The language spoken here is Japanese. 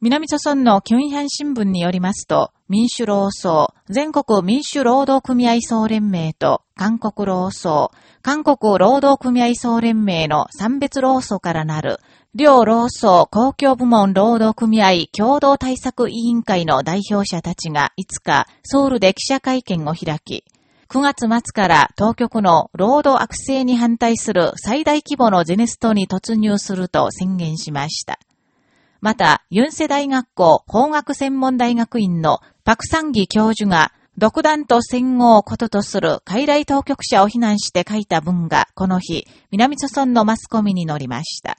南朝村のキュンヒャン新聞によりますと、民主労総、全国民主労働組合総連盟と、韓国労総、韓国労働組合総連盟の三別労組からなる、両労総公共部門労働組合共同対策委員会の代表者たちが5日、ソウルで記者会見を開き、9月末から当局の労働悪性に反対する最大規模のゼネストに突入すると宣言しました。また、ユンセ大学校法学専門大学院のパクサンギ教授が、独断と戦後をこととする海外当局者を非難して書いた文が、この日、南朝村のマスコミに載りました。